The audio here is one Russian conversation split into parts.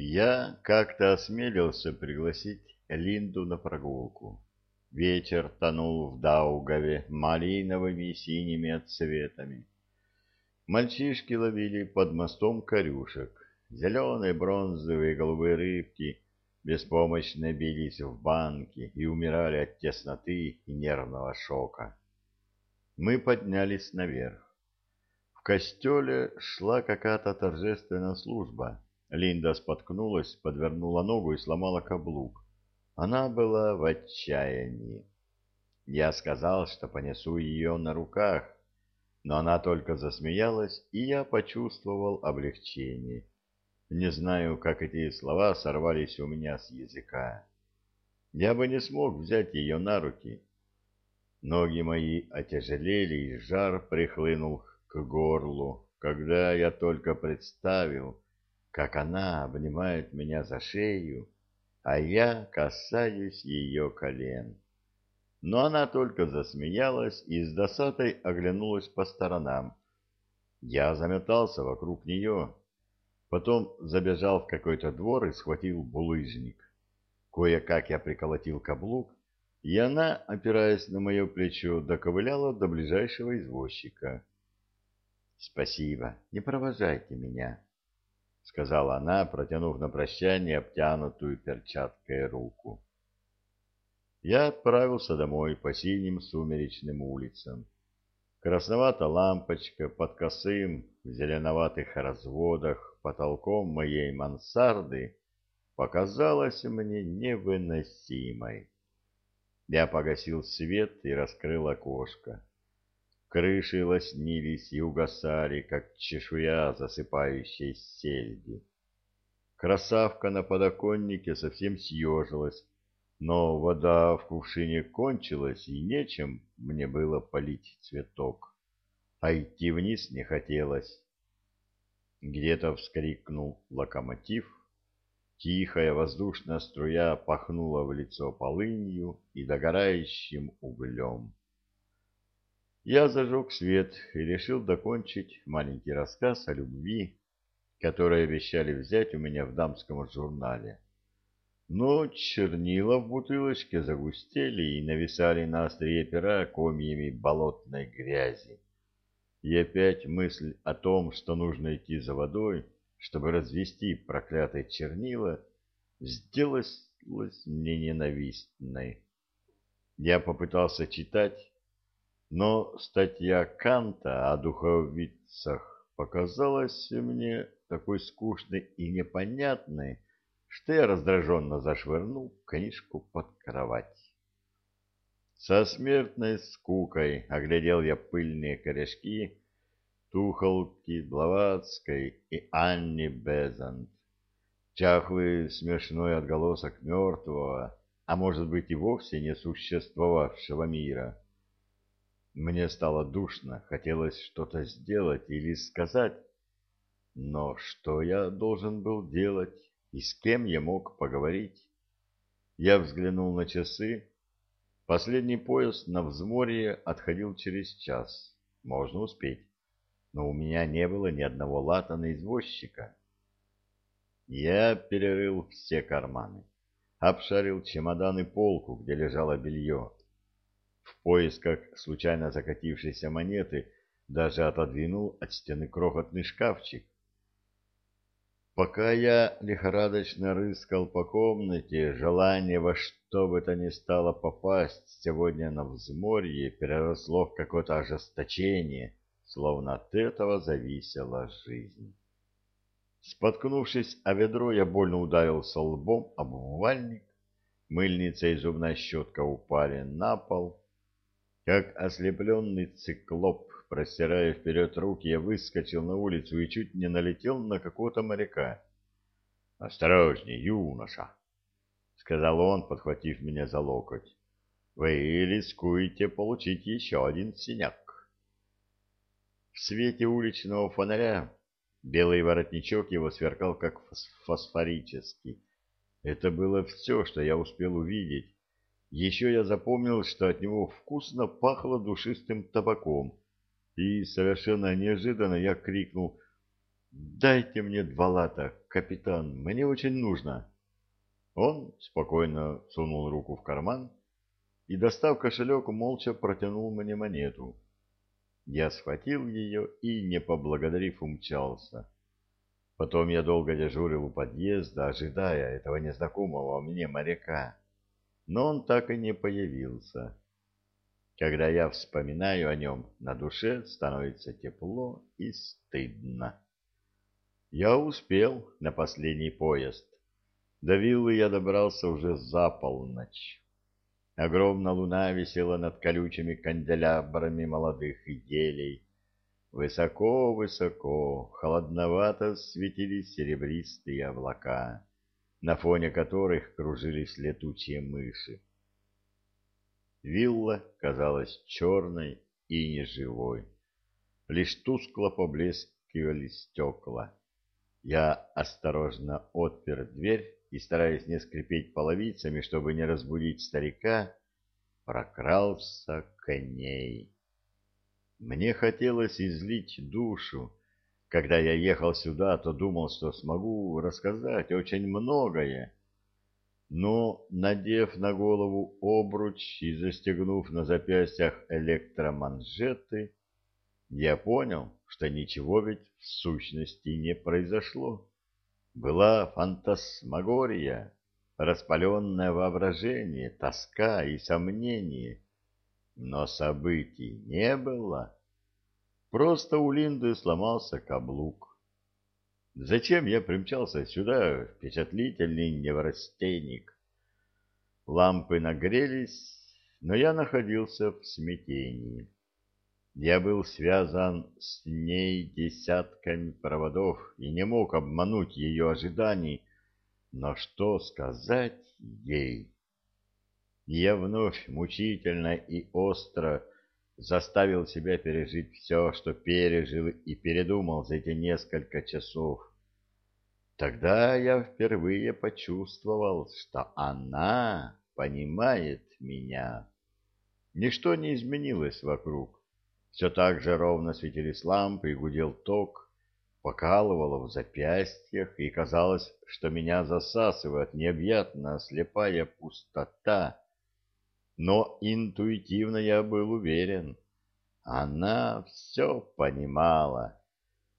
Я как-то осмелился пригласить Линду на прогулку. Вечер тонул в Даугаве малиновыми и синими отцветами. Мальчишки ловили под мостом корюшек. Зеленые, бронзовые, голубые рыбки беспомощно бились в банке и умирали от тесноты и нервного шока. Мы поднялись наверх. В костеле шла какая-то торжественная служба. Линда споткнулась, подвернула ногу и сломала каблук. Она была в отчаянии. Я сказал, что понесу ее на руках, но она только засмеялась, и я почувствовал облегчение. Не знаю, как эти слова сорвались у меня с языка. Я бы не смог взять ее на руки. Ноги мои отяжелели, и жар прихлынул к горлу, когда я только представил, как она обнимает меня за шею, а я касаюсь ее колен. Но она только засмеялась и с досадой оглянулась по сторонам. Я заметался вокруг нее, потом забежал в какой-то двор и схватил булыжник. Кое-как я приколотил каблук, и она, опираясь на мое плечо, доковыляла до ближайшего извозчика. — Спасибо, не провожайте меня, — сказала она, протянув на прощание обтянутую перчаткой руку. Я отправился домой по синим сумеречным улицам. Красновата лампочка под косым в зеленоватых разводах потолком моей мансарды показалась мне невыносимой. Я погасил свет и раскрыл окошко. Крыши лоснились и угасали, как чешуя засыпающей сельди. Красавка на подоконнике совсем съежилась, но вода в кувшине кончилась, и нечем мне было полить цветок. А идти вниз не хотелось. Где-то вскрикнул локомотив, тихая воздушная струя пахнула в лицо полынью и догорающим углем. Я зажег свет и решил докончить маленький рассказ о любви, который обещали взять у меня в дамском журнале. Но чернила в бутылочке загустели и нависали на острие пера комьями болотной грязи. И опять мысль о том, что нужно идти за водой, чтобы развести проклятые чернила, сделалась мне ненавистной. Я попытался читать, но статья Канта о духовицах показалась мне такой скучной и непонятной, что я раздраженно зашвырнул книжку под кровать. Со смертной скукой оглядел я пыльные корешки Тухолки Блаватской и Анни Безант. Чахлый смешной отголосок мертвого, а может быть и вовсе не существовавшего мира. Мне стало душно, хотелось что-то сделать или сказать, но что я должен был делать и с кем я мог поговорить? Я взглянул на часы, Последний поезд на взморье отходил через час. Можно успеть. Но у меня не было ни одного лата на извозчика. Я перерыл все карманы. Обшарил чемодан и полку, где лежало белье. В поисках случайно закатившейся монеты даже отодвинул от стены крохотный шкафчик, Пока я лихорадочно рыскал по комнате, желание во что бы то ни стало попасть сегодня на взморье переросло в какое-то ожесточение, словно от этого зависела жизнь. Споткнувшись о ведро, я больно ударился лбом об умывальник, мыльница и зубная щетка упали на пол. Как ослепленный циклоп Простирая вперед руки, я выскочил на улицу и чуть не налетел на какого-то моряка. — Осторожней, юноша! — сказал он, подхватив меня за локоть. — Вы рискуете получить еще один синяк. В свете уличного фонаря белый воротничок его сверкал, как фосфорический. Это было все, что я успел увидеть. Еще я запомнил, что от него вкусно пахло душистым табаком — и совершенно неожиданно я крикнул «Дайте мне два лата, капитан, мне очень нужно». Он спокойно сунул руку в карман и, достав кошелек, молча протянул мне монету. Я схватил ее и, не поблагодарив, умчался. Потом я долго дежурил у подъезда, ожидая этого незнакомого мне моряка, но он так и не появился. Когда я вспоминаю о нем, на душе становится тепло и стыдно. Я успел на последний поезд. До виллы я добрался уже за полночь. Огромная луна висела над колючими канделябрами молодых елей. Высоко-высоко, холодновато светились серебристые облака, на фоне которых кружились летучие мыши. Вилла казалась черной и неживой. Лишь тускло поблескивали стекла. Я осторожно отпер дверь и, стараясь не скрипеть половицами, чтобы не разбудить старика, прокрался к ней. Мне хотелось излить душу. Когда я ехал сюда, то думал, что смогу рассказать очень многое. Но, надев на голову обруч и застегнув на запястьях электроманжеты, я понял, что ничего ведь в сущности не произошло. Была фантасмагория, распаленное воображение, тоска и сомнение. Но событий не было. Просто у Линды сломался каблук. Зачем я примчался сюда, впечатлительный неврастенник? Лампы нагрелись, но я находился в смятении. Я был связан с ней десятками проводов и не мог обмануть ее ожиданий, но что сказать ей? Я вновь мучительно и остро заставил себя пережить все, что пережил и передумал за эти несколько часов. Тогда я впервые почувствовал, что она понимает меня. Ничто не изменилось вокруг. Все так же ровно светились лампы и гудел ток, покалывало в запястьях, и казалось, что меня засасывает необъятная слепая пустота. Но интуитивно я был уверен, она все понимала,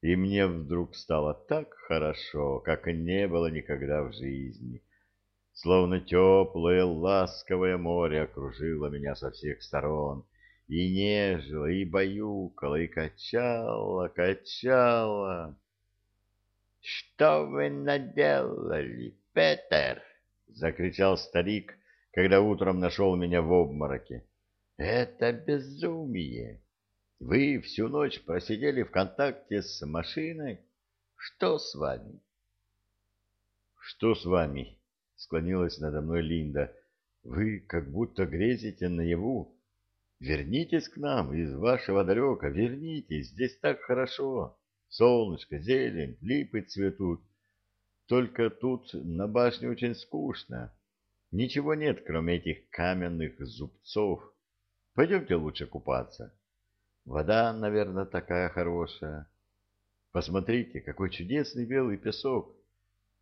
и мне вдруг стало так хорошо, как не было никогда в жизни. Словно теплое ласковое море окружило меня со всех сторон, и нежила, и баюкала, и качала, качала. — Что вы наделали, Петер? — закричал старик, когда утром нашел меня в обмороке. — Это безумие! Вы всю ночь просидели в контакте с машиной? Что с вами? — Что с вами? — склонилась надо мной Линда. — Вы как будто грезите наяву. Вернитесь к нам из вашего далека, вернитесь, здесь так хорошо. Солнышко, зелень, липы цветут. Только тут на башне очень скучно. Ничего нет, кроме этих каменных зубцов. Пойдемте лучше купаться. Вода, наверное, такая хорошая. Посмотрите, какой чудесный белый песок.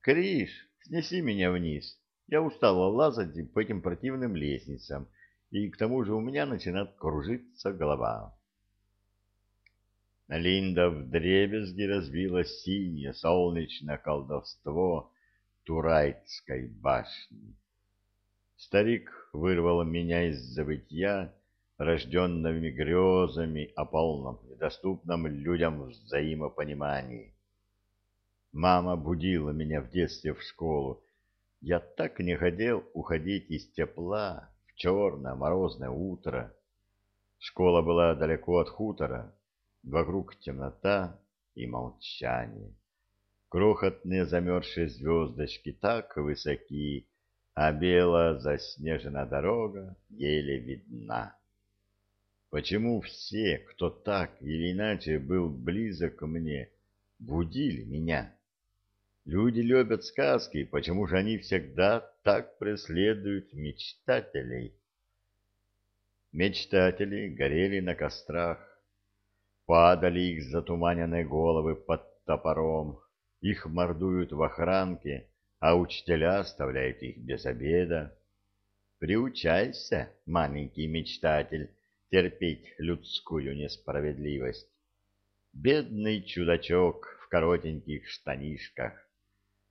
Криш, снеси меня вниз. Я устала лазать по этим противным лестницам и к тому же у меня начинает кружиться голова. Линда вдребезги разбила синее солнечное колдовство Турайтской башни. Старик вырвал меня из забытья, рожденными грезами о полном и доступном людям взаимопонимании. Мама будила меня в детстве в школу. Я так не хотел уходить из тепла, черное морозное утро. Школа была далеко от хутора, вокруг темнота и молчание. Крохотные замерзшие звездочки так высоки, а белая заснеженная дорога еле видна. Почему все, кто так или иначе был близок ко мне, будили меня? Люди любят сказки, почему же они всегда так преследуют мечтателей? Мечтатели горели на кострах, падали их затуманенные головы под топором, их мордуют в охранке, а учителя оставляют их без обеда. Приучайся, маленький мечтатель, терпеть людскую несправедливость. Бедный чудачок в коротеньких штанишках,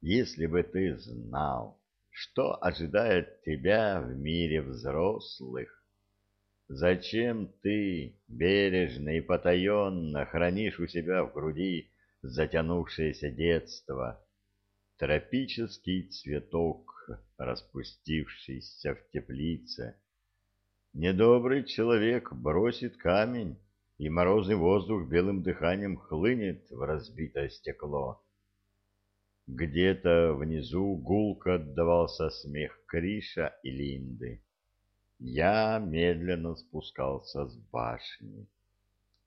если бы ты знал, что ожидает тебя в мире взрослых. Зачем ты бережно и потаенно хранишь у себя в груди затянувшееся детство, тропический цветок, распустившийся в теплице? Недобрый человек бросит камень, и морозный воздух белым дыханием хлынет в разбитое стекло. Где-то внизу гулко отдавался смех Криша и Линды. Я медленно спускался с башни.